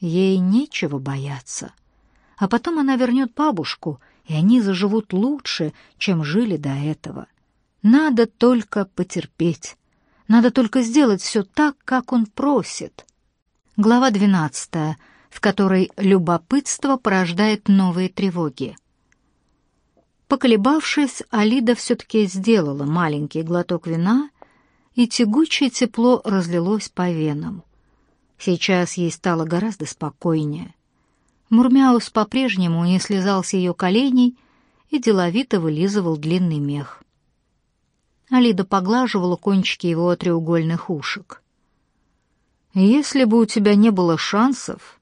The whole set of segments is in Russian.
ей нечего бояться. А потом она вернет бабушку, и они заживут лучше, чем жили до этого. Надо только потерпеть. Надо только сделать все так, как он просит. Глава двенадцатая, в которой любопытство порождает новые тревоги. Поколебавшись, Алида все-таки сделала маленький глоток вина, и тягучее тепло разлилось по венам. Сейчас ей стало гораздо спокойнее. Мурмяус по-прежнему не слезал с ее коленей и деловито вылизывал длинный мех. Алида поглаживала кончики его треугольных ушек. «Если бы у тебя не было шансов,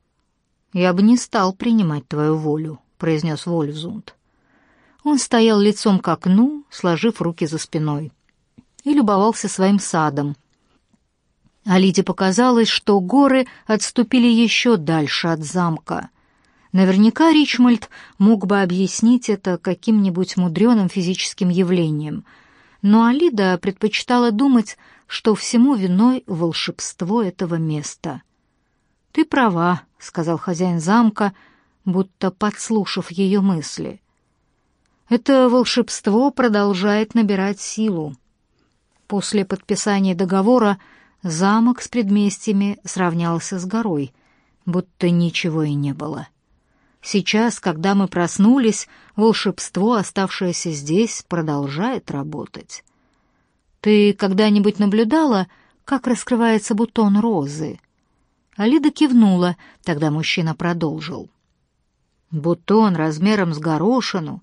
я бы не стал принимать твою волю», — произнес Вольфзунд. Он стоял лицом к окну, сложив руки за спиной, и любовался своим садом. Алиде показалось, что горы отступили еще дальше от замка. Наверняка Ричмольд мог бы объяснить это каким-нибудь мудреным физическим явлением, но Алида предпочитала думать, что всему виной волшебство этого места. «Ты права», — сказал хозяин замка, будто подслушав ее мысли. Это волшебство продолжает набирать силу. После подписания договора замок с предместьями сравнялся с горой, будто ничего и не было. Сейчас, когда мы проснулись, волшебство, оставшееся здесь, продолжает работать. Ты когда-нибудь наблюдала, как раскрывается бутон розы? Алида кивнула, тогда мужчина продолжил. Бутон размером с горошину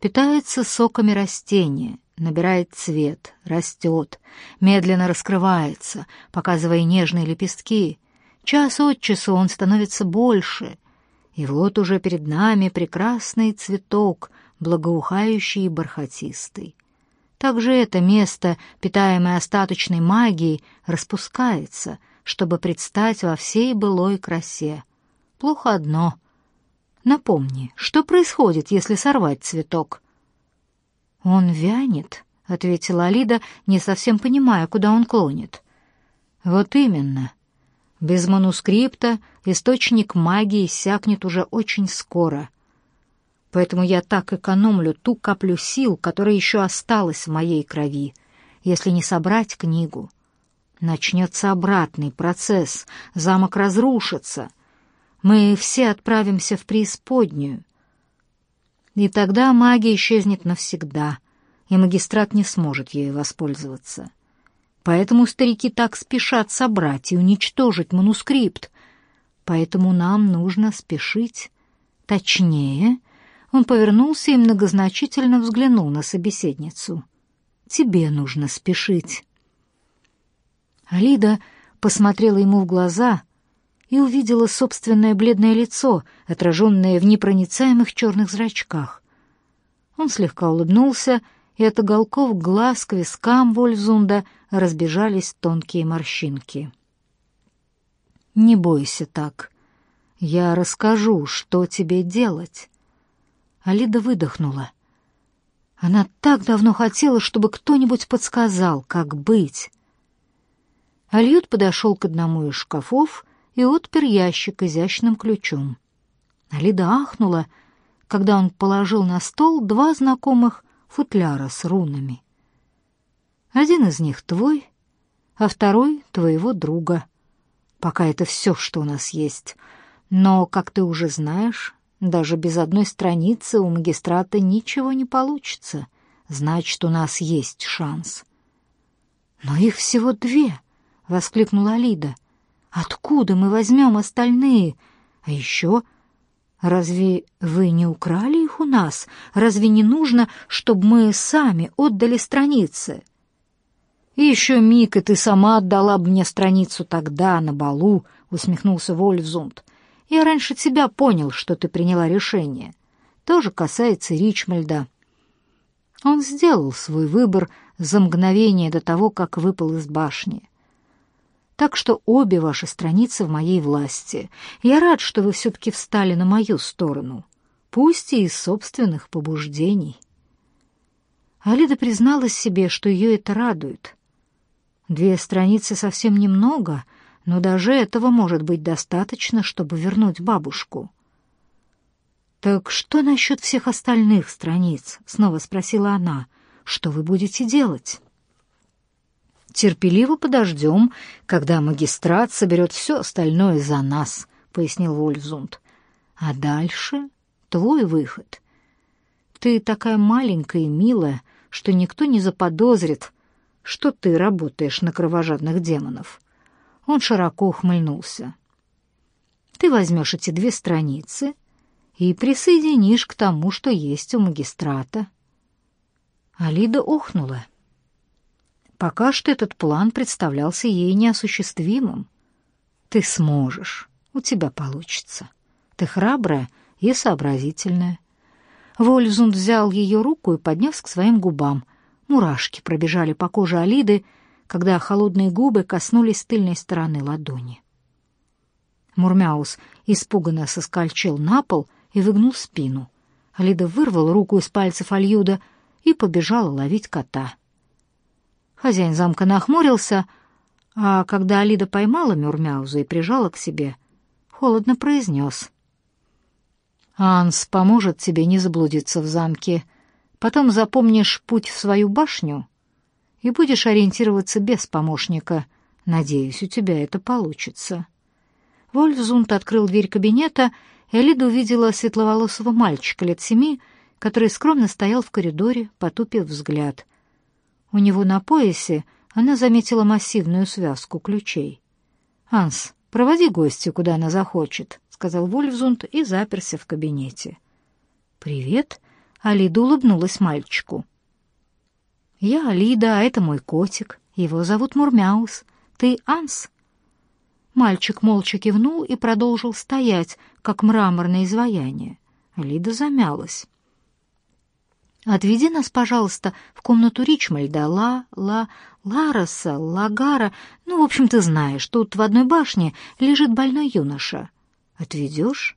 питается соками растения, набирает цвет, растет, медленно раскрывается, показывая нежные лепестки. Час от часу он становится больше, и вот уже перед нами прекрасный цветок, благоухающий и бархатистый. Также это место, питаемое остаточной магией, распускается, чтобы предстать во всей былой красе. Плохо одно — Напомни, что происходит, если сорвать цветок?» «Он вянет», — ответила Алида, не совсем понимая, куда он клонит. «Вот именно. Без манускрипта источник магии иссякнет уже очень скоро. Поэтому я так экономлю ту каплю сил, которая еще осталась в моей крови, если не собрать книгу. Начнется обратный процесс, замок разрушится» мы все отправимся в преисподнюю. И тогда магия исчезнет навсегда, и магистрат не сможет ею воспользоваться. Поэтому старики так спешат собрать и уничтожить манускрипт. Поэтому нам нужно спешить. Точнее, он повернулся и многозначительно взглянул на собеседницу. Тебе нужно спешить. Алида посмотрела ему в глаза — и увидела собственное бледное лицо, отраженное в непроницаемых черных зрачках. Он слегка улыбнулся, и от уголков глаз к вискам Вользунда разбежались тонкие морщинки. «Не бойся так. Я расскажу, что тебе делать». Алида выдохнула. Она так давно хотела, чтобы кто-нибудь подсказал, как быть. Альют подошел к одному из шкафов и отпер ящик изящным ключом. Алида ахнула, когда он положил на стол два знакомых футляра с рунами. Один из них твой, а второй — твоего друга. Пока это все, что у нас есть. Но, как ты уже знаешь, даже без одной страницы у магистрата ничего не получится. Значит, у нас есть шанс. «Но их всего две!» — воскликнула Алида — Откуда мы возьмем остальные? А еще, разве вы не украли их у нас? Разве не нужно, чтобы мы сами отдали страницы? И еще миг, и ты сама отдала бы мне страницу тогда, на балу, усмехнулся Вольфзунд. Я раньше тебя понял, что ты приняла решение. Тоже касается Ричмальда. Он сделал свой выбор за мгновение до того, как выпал из башни. Так что обе ваши страницы в моей власти. Я рад, что вы все-таки встали на мою сторону, пусть и из собственных побуждений». Алида призналась себе, что ее это радует. Две страницы совсем немного, но даже этого может быть достаточно, чтобы вернуть бабушку. «Так что насчет всех остальных страниц?» — снова спросила она. «Что вы будете делать?» «Терпеливо подождем, когда магистрат соберет все остальное за нас», — пояснил Вольфзунд. «А дальше твой выход. Ты такая маленькая и милая, что никто не заподозрит, что ты работаешь на кровожадных демонов». Он широко ухмыльнулся. «Ты возьмешь эти две страницы и присоединишь к тому, что есть у магистрата». Алида охнула. Пока что этот план представлялся ей неосуществимым. Ты сможешь, у тебя получится. Ты храбрая и сообразительная. Вользунд взял ее руку и поднес к своим губам. Мурашки пробежали по коже Алиды, когда холодные губы коснулись тыльной стороны ладони. Мурмяус испуганно соскольчил на пол и выгнул спину. Алида вырвала руку из пальцев Альюда и побежала ловить кота. Хозяин замка нахмурился, а когда Алида поймала Мюрмяуза и прижала к себе, холодно произнес. «Анс поможет тебе не заблудиться в замке. Потом запомнишь путь в свою башню и будешь ориентироваться без помощника. Надеюсь, у тебя это получится». Вольфзунд открыл дверь кабинета, и Алида увидела светловолосого мальчика лет семи, который скромно стоял в коридоре, потупив взгляд. У него на поясе она заметила массивную связку ключей. «Анс, проводи гостью, куда она захочет», — сказал Вольфзунд и заперся в кабинете. «Привет», — Алида улыбнулась мальчику. «Я Алида, а это мой котик. Его зовут Мурмяус. Ты Анс?» Мальчик молча кивнул и продолжил стоять, как мраморное изваяние. Алида замялась. Отведи нас, пожалуйста, в комнату Ричмальда, Ла, Ла, Лароса, Лагара. Ну, в общем, ты знаешь, тут в одной башне лежит больной юноша. Отведешь?»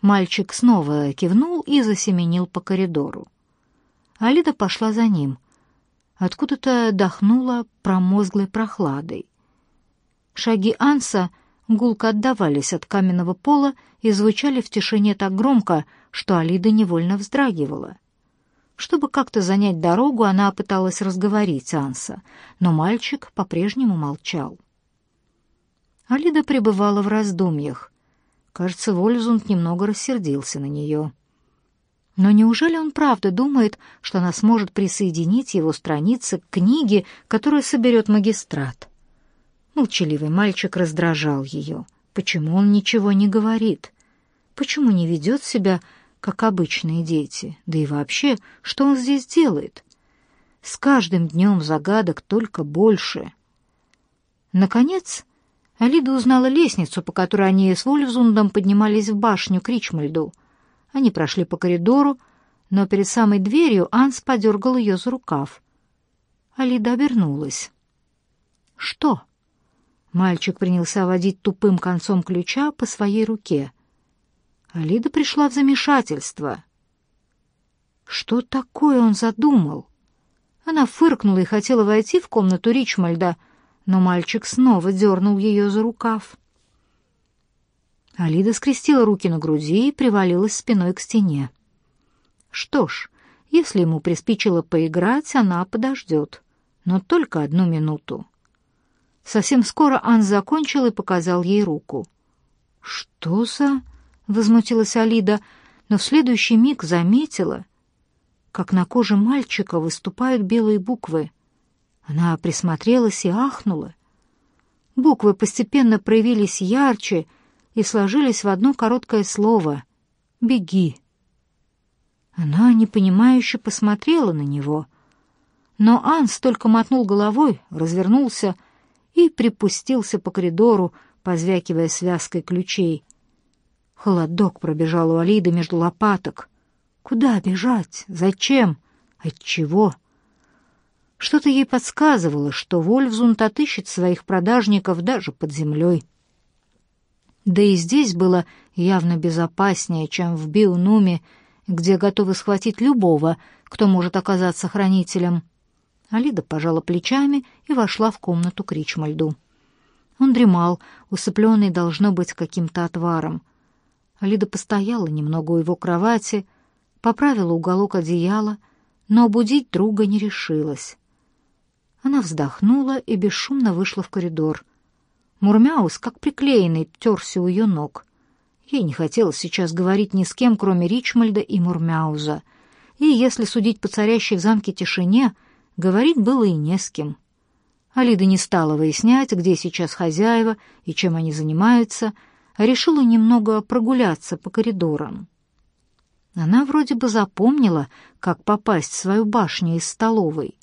Мальчик снова кивнул и засеменил по коридору. Алида пошла за ним. Откуда-то дохнула промозглой прохладой. Шаги Анса гулко отдавались от каменного пола и звучали в тишине так громко, что Алида невольно вздрагивала. Чтобы как-то занять дорогу, она пыталась разговорить Анса, но мальчик по-прежнему молчал. Алида пребывала в раздумьях. Кажется, Вользунд немного рассердился на нее. Но неужели он правда думает, что она сможет присоединить его страницы к книге, которую соберет магистрат? Молчаливый мальчик раздражал ее. Почему он ничего не говорит? Почему не ведет себя как обычные дети. Да и вообще, что он здесь делает? С каждым днем загадок только больше. Наконец, Алида узнала лестницу, по которой они с Вольфзундом поднимались в башню к Ричмальду. Они прошли по коридору, но перед самой дверью Анс подергал ее за рукав. Алида обернулась. «Что?» Мальчик принялся водить тупым концом ключа по своей руке. Алида пришла в замешательство. Что такое он задумал? Она фыркнула и хотела войти в комнату Ричмальда, но мальчик снова дернул ее за рукав. Алида скрестила руки на груди и привалилась спиной к стене. Что ж, если ему приспичило поиграть, она подождет, но только одну минуту. Совсем скоро Ан закончил и показал ей руку. «Что за...» возмутилась Алида, но в следующий миг заметила, как на коже мальчика выступают белые буквы. Она присмотрелась и ахнула. Буквы постепенно проявились ярче и сложились в одно короткое слово «Беги». Она непонимающе посмотрела на него, но Анс только мотнул головой, развернулся и припустился по коридору, позвякивая связкой ключей — Холодок пробежал у Алиды между лопаток. Куда бежать? Зачем? От чего? Что-то ей подсказывало, что Вольфзунд отыщет своих продажников даже под землей. Да и здесь было явно безопаснее, чем в Биунуме, где готовы схватить любого, кто может оказаться хранителем. Алида пожала плечами и вошла в комнату к Ричмальду. Он дремал, усыпленный, должно быть, каким-то отваром. Лида постояла немного у его кровати, поправила уголок одеяла, но будить друга не решилась. Она вздохнула и бесшумно вышла в коридор. Мурмяус, как приклеенный, терся у ее ног. Ей не хотелось сейчас говорить ни с кем, кроме Ричмальда и Мурмяуза. И, если судить по царящей в замке тишине, говорить было и не с кем. Алида не стала выяснять, где сейчас хозяева и чем они занимаются, решила немного прогуляться по коридорам. Она вроде бы запомнила, как попасть в свою башню из столовой.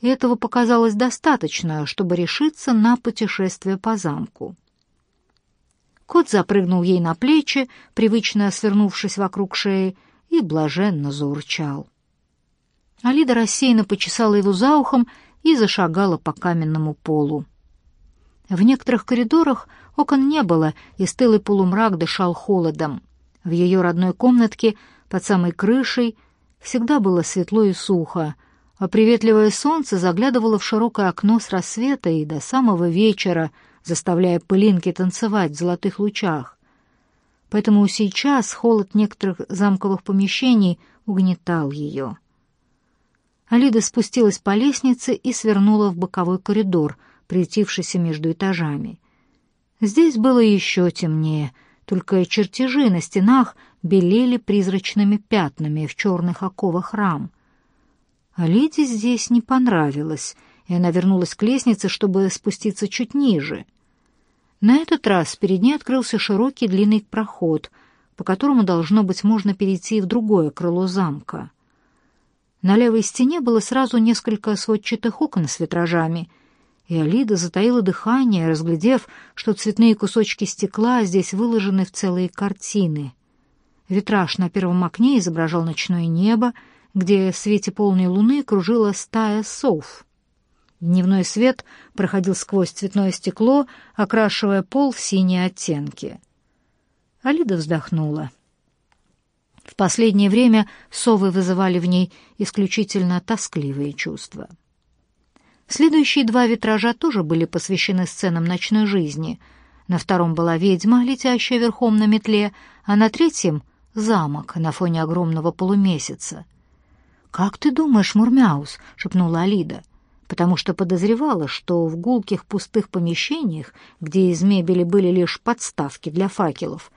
И этого показалось достаточно, чтобы решиться на путешествие по замку. Кот запрыгнул ей на плечи, привычно свернувшись вокруг шеи, и блаженно заурчал. Алида рассеянно почесала его за ухом и зашагала по каменному полу. В некоторых коридорах окон не было, и стылый полумрак дышал холодом. В ее родной комнатке под самой крышей всегда было светло и сухо, а приветливое солнце заглядывало в широкое окно с рассвета и до самого вечера, заставляя пылинки танцевать в золотых лучах. Поэтому сейчас холод некоторых замковых помещений угнетал ее. Алида спустилась по лестнице и свернула в боковой коридор, приютившийся между этажами. Здесь было еще темнее, только чертежи на стенах белели призрачными пятнами в черных оковах рам. Алиде здесь не понравилось, и она вернулась к лестнице, чтобы спуститься чуть ниже. На этот раз перед ней открылся широкий длинный проход, по которому, должно быть, можно перейти в другое крыло замка. На левой стене было сразу несколько сводчатых окон с витражами, и Алида затаила дыхание, разглядев, что цветные кусочки стекла здесь выложены в целые картины. Витраж на первом окне изображал ночное небо, где в свете полной луны кружила стая сов. Дневной свет проходил сквозь цветное стекло, окрашивая пол в синие оттенки. Алида вздохнула. В последнее время совы вызывали в ней исключительно тоскливые чувства. Следующие два витража тоже были посвящены сценам ночной жизни. На втором была ведьма, летящая верхом на метле, а на третьем — замок на фоне огромного полумесяца. «Как ты думаешь, Мурмяус?» — шепнула Алида, потому что подозревала, что в гулких пустых помещениях, где из мебели были лишь подставки для факелов,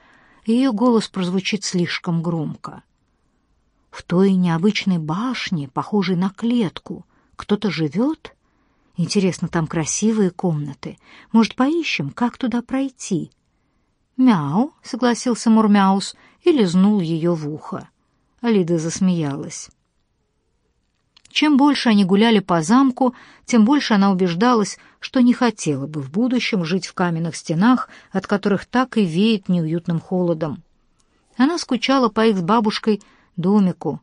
ее голос прозвучит слишком громко. В той необычной башне, похожей на клетку, кто-то живет? Интересно, там красивые комнаты. Может, поищем, как туда пройти? «Мяу», — согласился Мурмяус и лизнул ее в ухо. Алида засмеялась. Чем больше они гуляли по замку, тем больше она убеждалась, что не хотела бы в будущем жить в каменных стенах, от которых так и веет неуютным холодом. Она скучала по их с бабушкой домику,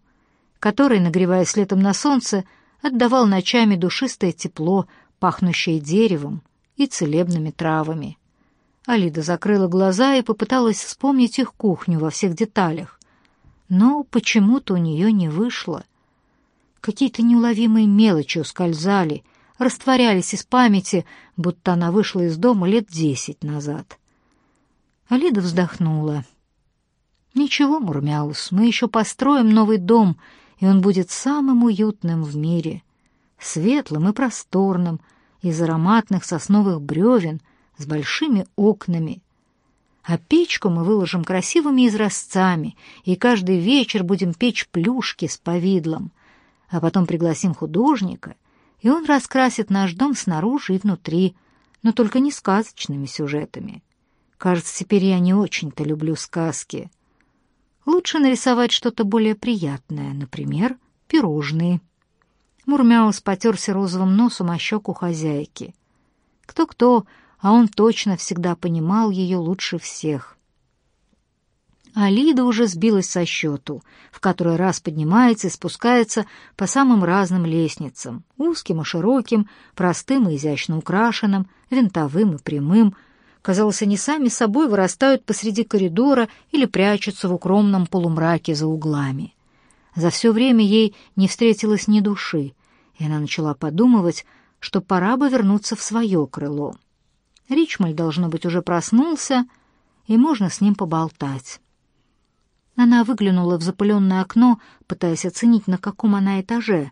который, нагреваясь летом на солнце, отдавал ночами душистое тепло, пахнущее деревом и целебными травами. Алида закрыла глаза и попыталась вспомнить их кухню во всех деталях. Но почему-то у нее не вышло — Какие-то неуловимые мелочи ускользали, растворялись из памяти, будто она вышла из дома лет десять назад. Алида вздохнула. «Ничего, Мурмяус, мы еще построим новый дом, и он будет самым уютным в мире, светлым и просторным, из ароматных сосновых бревен с большими окнами. А печку мы выложим красивыми изразцами, и каждый вечер будем печь плюшки с повидлом а потом пригласим художника, и он раскрасит наш дом снаружи и внутри, но только не сказочными сюжетами. Кажется, теперь я не очень-то люблю сказки. Лучше нарисовать что-то более приятное, например, пирожные. Мурмяус потерся розовым носом о щеку хозяйки. Кто-кто, а он точно всегда понимал ее лучше всех. А Лида уже сбилась со счету, в который раз поднимается и спускается по самым разным лестницам, узким и широким, простым и изящно украшенным, винтовым и прямым. Казалось, они сами собой вырастают посреди коридора или прячутся в укромном полумраке за углами. За все время ей не встретилось ни души, и она начала подумывать, что пора бы вернуться в свое крыло. Ричмаль, должно быть, уже проснулся, и можно с ним поболтать. Она выглянула в запыленное окно, пытаясь оценить, на каком она этаже.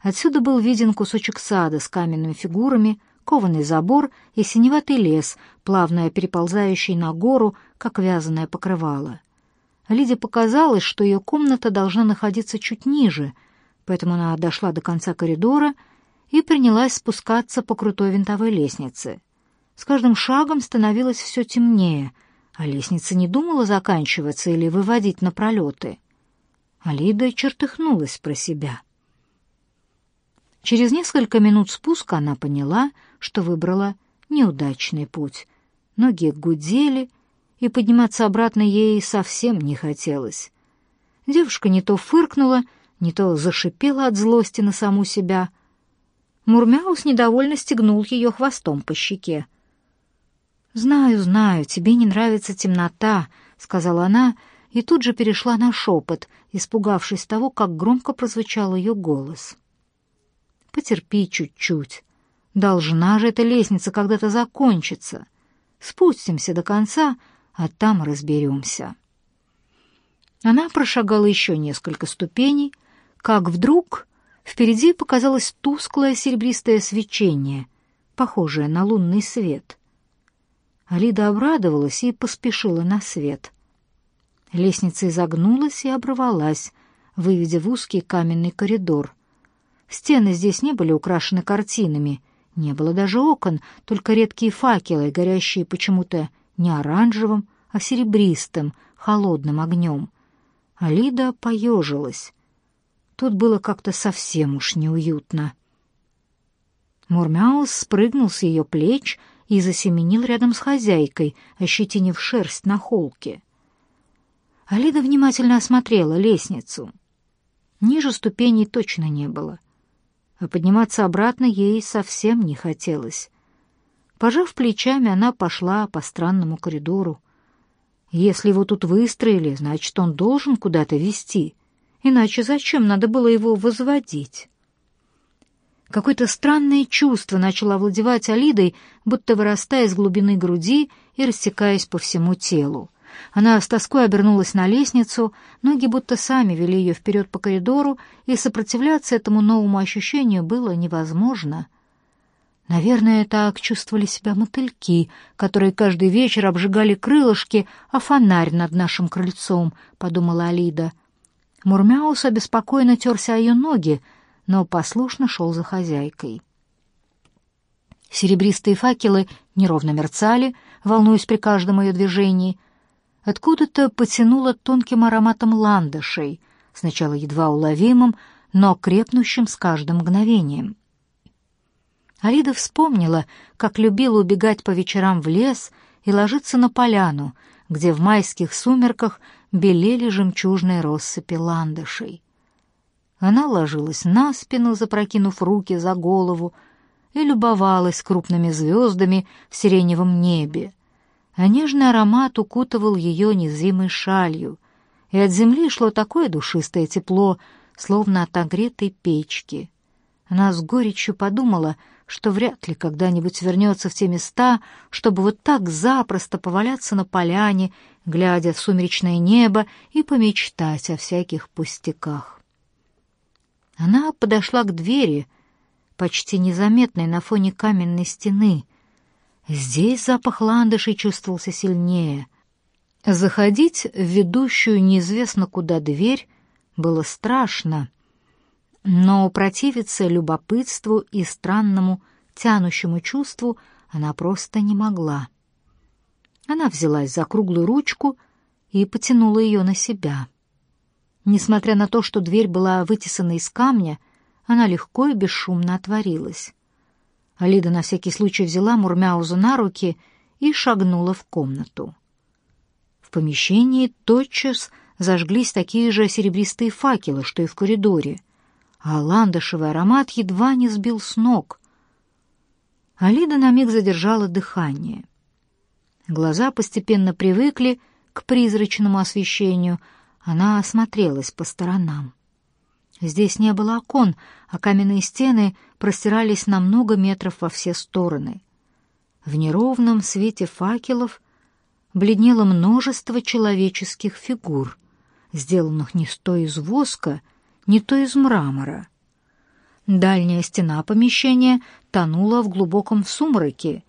Отсюда был виден кусочек сада с каменными фигурами, кованый забор и синеватый лес, плавно переползающий на гору, как вязаное покрывало. Лиде показалось, что ее комната должна находиться чуть ниже, поэтому она дошла до конца коридора и принялась спускаться по крутой винтовой лестнице. С каждым шагом становилось все темнее — а лестница не думала заканчиваться или выводить на пролеты. Алида чертыхнулась про себя. Через несколько минут спуска она поняла, что выбрала неудачный путь. Ноги гудели, и подниматься обратно ей совсем не хотелось. Девушка не то фыркнула, не то зашипела от злости на саму себя. Мурмяус недовольно стегнул ее хвостом по щеке. «Знаю, знаю, тебе не нравится темнота», — сказала она, и тут же перешла на шепот, испугавшись того, как громко прозвучал ее голос. «Потерпи чуть-чуть. Должна же эта лестница когда-то закончиться. Спустимся до конца, а там разберемся». Она прошагала еще несколько ступеней, как вдруг впереди показалось тусклое серебристое свечение, похожее на лунный свет — Алида обрадовалась и поспешила на свет. Лестница изогнулась и оборвалась, выведя в узкий каменный коридор. Стены здесь не были украшены картинами, не было даже окон, только редкие факелы, горящие почему-то не оранжевым, а серебристым, холодным огнем. Алида поежилась. Тут было как-то совсем уж неуютно. Мурмяус спрыгнул с ее плеч и засеменил рядом с хозяйкой, ощетинив шерсть на холке. Алида внимательно осмотрела лестницу. Ниже ступеней точно не было, а подниматься обратно ей совсем не хотелось. Пожав плечами, она пошла по странному коридору. Если его тут выстроили, значит, он должен куда-то вести. Иначе зачем надо было его возводить? Какое-то странное чувство начало овладевать Алидой, будто вырастая из глубины груди и растекаясь по всему телу. Она с тоской обернулась на лестницу, ноги будто сами вели ее вперед по коридору, и сопротивляться этому новому ощущению было невозможно. Наверное, так чувствовали себя мотыльки, которые каждый вечер обжигали крылышки, а фонарь над нашим крыльцом, — подумала Алида. Мурмяус обеспокоенно терся о ее ноги, но послушно шел за хозяйкой. Серебристые факелы неровно мерцали, волнуясь при каждом ее движении. Откуда-то потянуло тонким ароматом ландышей, сначала едва уловимым, но крепнущим с каждым мгновением. Алида вспомнила, как любила убегать по вечерам в лес и ложиться на поляну, где в майских сумерках белели жемчужные россыпи ландышей. Она ложилась на спину, запрокинув руки за голову, и любовалась крупными звездами в сиреневом небе. А нежный аромат укутывал ее незримой шалью, и от земли шло такое душистое тепло, словно от огретой печки. Она с горечью подумала, что вряд ли когда-нибудь вернется в те места, чтобы вот так запросто поваляться на поляне, глядя в сумеречное небо и помечтать о всяких пустяках. Она подошла к двери, почти незаметной на фоне каменной стены. Здесь запах ландышей чувствовался сильнее. Заходить в ведущую неизвестно куда дверь было страшно, но противиться любопытству и странному тянущему чувству она просто не могла. Она взялась за круглую ручку и потянула ее на себя. Несмотря на то, что дверь была вытесана из камня, она легко и бесшумно отворилась. Алида на всякий случай взяла Мурмяузу на руки и шагнула в комнату. В помещении тотчас зажглись такие же серебристые факелы, что и в коридоре, а ландышевый аромат едва не сбил с ног. Алида на миг задержала дыхание. Глаза постепенно привыкли к призрачному освещению — она осмотрелась по сторонам. Здесь не было окон, а каменные стены простирались на много метров во все стороны. В неровном свете факелов бледнело множество человеческих фигур, сделанных не то из воска, не то из мрамора. Дальняя стена помещения тонула в глубоком сумраке,